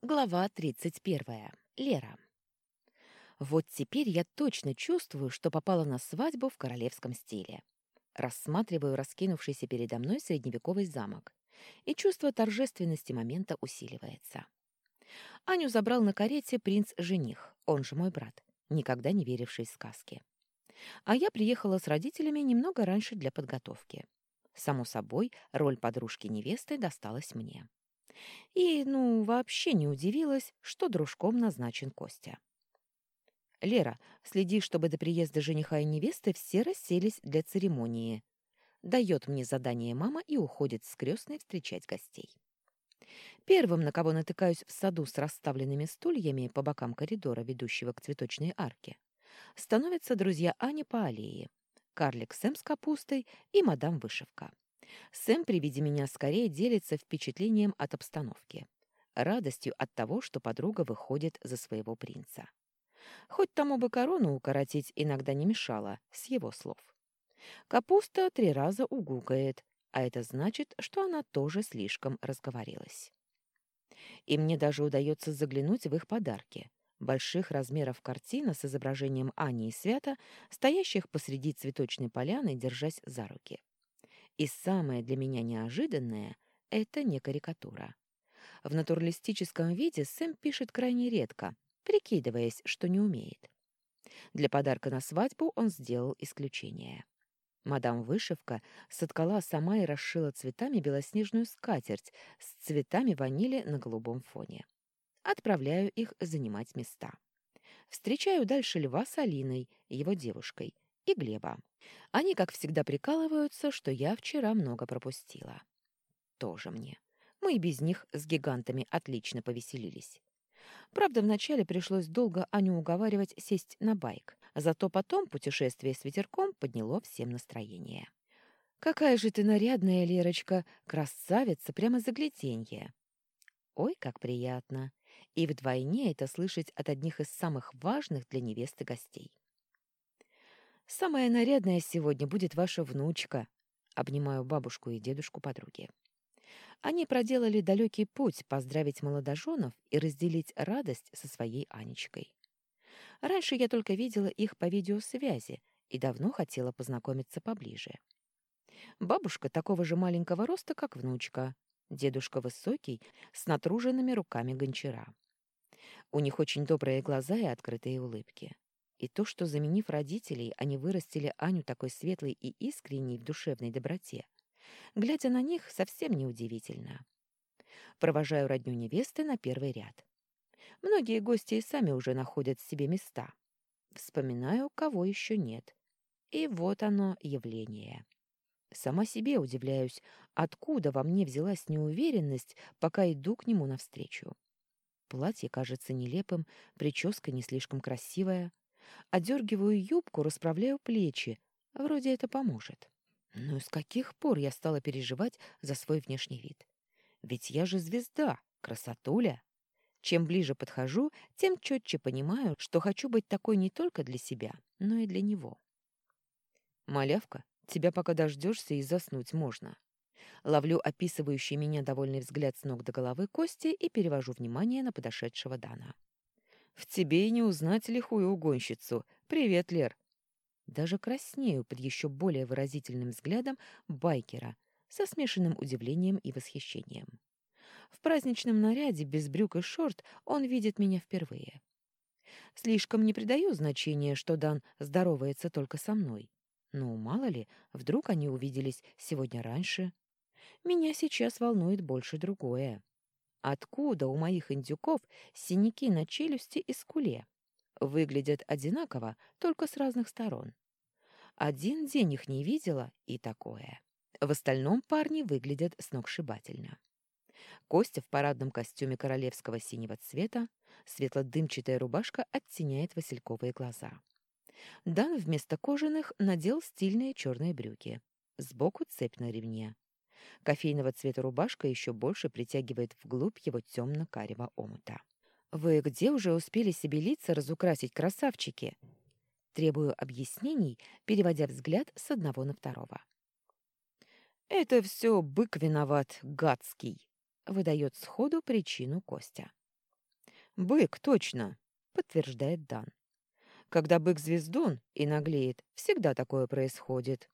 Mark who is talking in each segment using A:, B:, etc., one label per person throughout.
A: Глава 31. Лера. Вот теперь я точно чувствую, что попала на свадьбу в королевском стиле. Рассматриваю раскинувшийся передо мной средневековый замок, и чувство торжественности момента усиливается. Аню забрал на карете принц-жених, он же мой брат, никогда не веривший в сказки. А я приехала с родителями немного раньше для подготовки. Само собой, роль подружки-невесты досталась мне. И, ну, вообще не удивилась, что дружком назначен Костя. «Лера, следи, чтобы до приезда жениха и невесты все расселись для церемонии». Дает мне задание мама и уходит с крестной встречать гостей. Первым, на кого натыкаюсь в саду с расставленными стульями по бокам коридора, ведущего к цветочной арке, становятся друзья Ани по аллее. Карлик Сэм с капустой и мадам Вышивка. Сэм при виде меня скорее делится впечатлением от обстановки, радостью от того, что подруга выходит за своего принца. Хоть тому бы корону укоротить иногда не мешало, с его слов. Капуста три раза угукает, а это значит, что она тоже слишком разговорилась. И мне даже удается заглянуть в их подарки. Больших размеров картина с изображением Ани и Свята, стоящих посреди цветочной поляны, держась за руки. И самое для меня неожиданное — это не карикатура. В натуралистическом виде Сэм пишет крайне редко, прикидываясь, что не умеет. Для подарка на свадьбу он сделал исключение. Мадам Вышивка соткала сама и расшила цветами белоснежную скатерть с цветами ванили на голубом фоне. Отправляю их занимать места. Встречаю дальше Льва с Алиной, его девушкой, и Глеба. Они, как всегда, прикалываются, что я вчера много пропустила. Тоже мне. Мы и без них с гигантами отлично повеселились. Правда, вначале пришлось долго Аню уговаривать сесть на байк, зато потом путешествие с ветерком подняло всем настроение. «Какая же ты нарядная, Лерочка! Красавица, прямо загляденье!» Ой, как приятно! И вдвойне это слышать от одних из самых важных для невесты гостей. «Самая нарядная сегодня будет ваша внучка», — обнимаю бабушку и дедушку подруги. Они проделали далекий путь поздравить молодоженов и разделить радость со своей Анечкой. Раньше я только видела их по видеосвязи и давно хотела познакомиться поближе. Бабушка такого же маленького роста, как внучка, дедушка высокий, с натруженными руками гончара. У них очень добрые глаза и открытые улыбки. И то, что, заменив родителей, они вырастили Аню такой светлой и искренней в душевной доброте, глядя на них, совсем неудивительно. Провожаю родню невесты на первый ряд. Многие гости и сами уже находят себе места. Вспоминаю, кого еще нет. И вот оно, явление. Сама себе удивляюсь, откуда во мне взялась неуверенность, пока иду к нему навстречу. Платье кажется нелепым, прическа не слишком красивая. Одергиваю юбку, расправляю плечи. Вроде это поможет. Но с каких пор я стала переживать за свой внешний вид? Ведь я же звезда, красотуля. Чем ближе подхожу, тем четче понимаю, что хочу быть такой не только для себя, но и для него. Малявка, тебя пока дождешься и заснуть можно. Ловлю описывающий меня довольный взгляд с ног до головы Кости и перевожу внимание на подошедшего Дана. В тебе и не узнать лихую угонщицу. Привет, Лер. Даже краснею под еще более выразительным взглядом байкера со смешанным удивлением и восхищением. В праздничном наряде без брюк и шорт он видит меня впервые. Слишком не придаю значения, что Дан здоровается только со мной. Ну, мало ли, вдруг они увиделись сегодня раньше. Меня сейчас волнует больше другое. Откуда у моих индюков синяки на челюсти и скуле? Выглядят одинаково, только с разных сторон. Один день их не видела, и такое. В остальном парни выглядят сногсшибательно. Костя в парадном костюме королевского синего цвета, светло-дымчатая рубашка оттеняет васильковые глаза. Дан вместо кожаных надел стильные черные брюки. Сбоку цепь на ремне. Кофейного цвета рубашка еще больше притягивает вглубь его темно-карего омута. «Вы где уже успели себе лица разукрасить, красавчики?» Требую объяснений, переводя взгляд с одного на второго. «Это все бык виноват, гадский», — выдает сходу причину Костя. «Бык, точно!» — подтверждает Дан. «Когда бык звездун и наглеет, всегда такое происходит».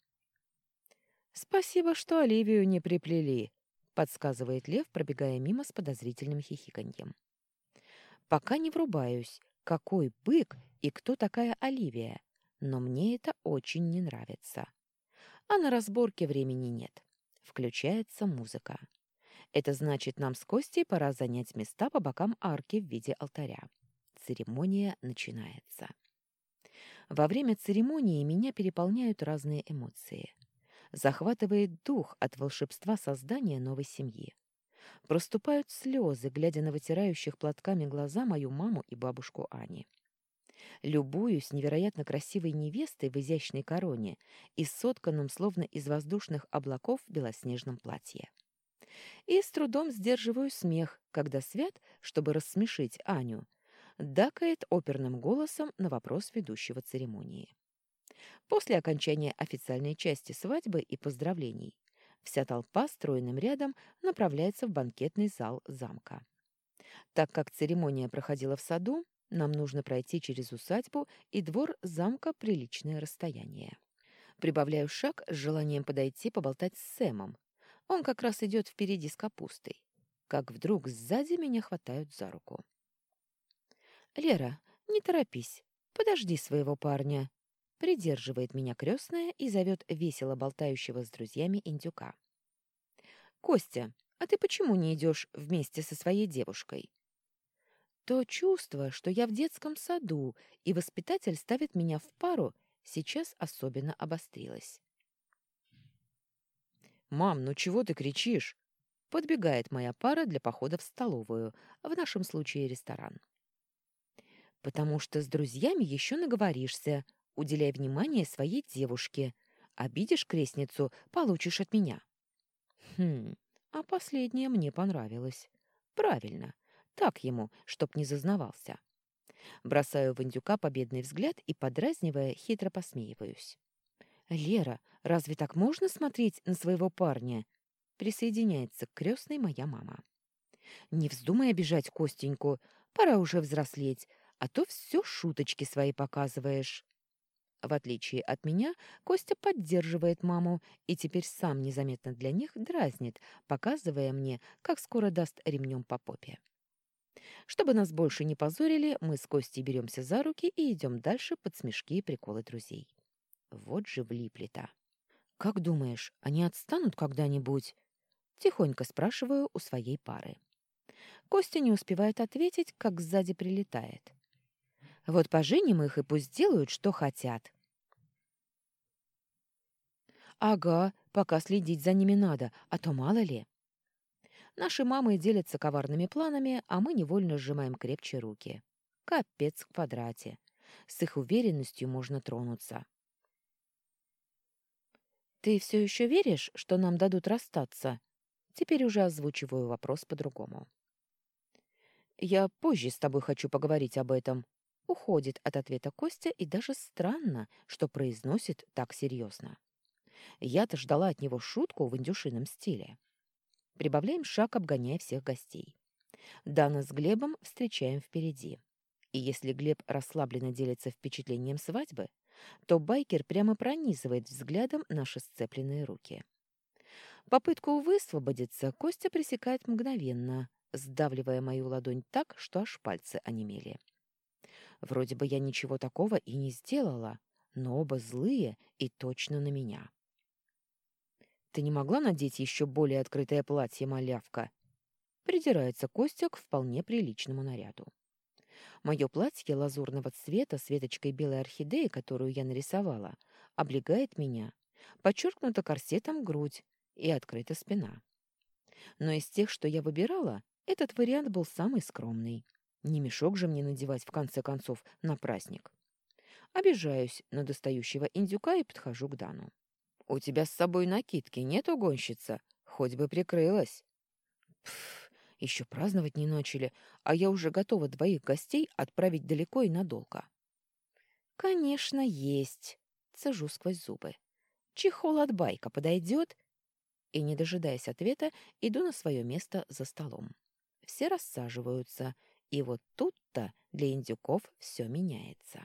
A: «Спасибо, что Оливию не приплели», — подсказывает Лев, пробегая мимо с подозрительным хихиканьем. «Пока не врубаюсь, какой бык и кто такая Оливия, но мне это очень не нравится. А на разборке времени нет. Включается музыка. Это значит, нам с Костей пора занять места по бокам арки в виде алтаря. Церемония начинается. Во время церемонии меня переполняют разные эмоции. Захватывает дух от волшебства создания новой семьи. Проступают слезы, глядя на вытирающих платками глаза мою маму и бабушку Ани. Любуюсь невероятно красивой невестой в изящной короне и сотканном словно из воздушных облаков белоснежном платье. И с трудом сдерживаю смех, когда Свят, чтобы рассмешить Аню, дакает оперным голосом на вопрос ведущего церемонии. После окончания официальной части свадьбы и поздравлений вся толпа стройным рядом направляется в банкетный зал замка. Так как церемония проходила в саду, нам нужно пройти через усадьбу и двор замка приличное расстояние. Прибавляю шаг с желанием подойти поболтать с Сэмом. Он как раз идет впереди с капустой. Как вдруг сзади меня хватают за руку. «Лера, не торопись. Подожди своего парня», придерживает меня крестная и зовет весело болтающего с друзьями индюка. «Костя, а ты почему не идешь вместе со своей девушкой?» То чувство, что я в детском саду, и воспитатель ставит меня в пару, сейчас особенно обострилось. «Мам, ну чего ты кричишь?» Подбегает моя пара для похода в столовую, в нашем случае ресторан. «Потому что с друзьями еще наговоришься, уделяй внимание своей девушке. Обидишь крестницу, получишь от меня». «Хм, а последнее мне понравилось. Правильно, так ему, чтоб не зазнавался». Бросаю в индюка победный взгляд и, подразнивая, хитро посмеиваюсь. «Лера, разве так можно смотреть на своего парня?» Присоединяется к крестной моя мама. «Не вздумай обижать Костеньку, пора уже взрослеть, а то все шуточки свои показываешь». В отличие от меня, Костя поддерживает маму и теперь сам незаметно для них дразнит, показывая мне, как скоро даст ремнем по попе. Чтобы нас больше не позорили, мы с Костей беремся за руки и идем дальше под смешки и приколы друзей. Вот же влипли-то. «Как думаешь, они отстанут когда-нибудь?» Тихонько спрашиваю у своей пары. Костя не успевает ответить, как сзади прилетает. «Вот поженим их и пусть делают, что хотят». «Ага, пока следить за ними надо, а то мало ли». Наши мамы делятся коварными планами, а мы невольно сжимаем крепче руки. Капец в квадрате. С их уверенностью можно тронуться. «Ты все еще веришь, что нам дадут расстаться?» Теперь уже озвучиваю вопрос по-другому. «Я позже с тобой хочу поговорить об этом». Уходит от ответа Костя, и даже странно, что произносит так серьезно. Я-то ждала от него шутку в индюшином стиле. Прибавляем шаг, обгоняя всех гостей. Дана с Глебом встречаем впереди. И если Глеб расслабленно делится впечатлением свадьбы, то байкер прямо пронизывает взглядом наши сцепленные руки. Попытку высвободиться Костя пресекает мгновенно, сдавливая мою ладонь так, что аж пальцы онемели. Вроде бы я ничего такого и не сделала, но оба злые и точно на меня. Ты не могла надеть еще более открытое платье, малявка? Придирается Костя к вполне приличному наряду. Мое платье лазурного цвета с веточкой белой орхидеи, которую я нарисовала, облегает меня, подчеркнута корсетом грудь и открыта спина. Но из тех, что я выбирала, этот вариант был самый скромный. Не мешок же мне надевать, в конце концов, на праздник. Обижаюсь на достающего индюка и подхожу к Дану. У тебя с собой накидки нет, угонщица? Хоть бы прикрылась. Пф, еще праздновать не начали, а я уже готова двоих гостей отправить далеко и надолго. Конечно, есть. Цежу сквозь зубы. Чехол от байка подойдет? И, не дожидаясь ответа, иду на свое место за столом. Все рассаживаются, И вот тут-то для индюков все меняется.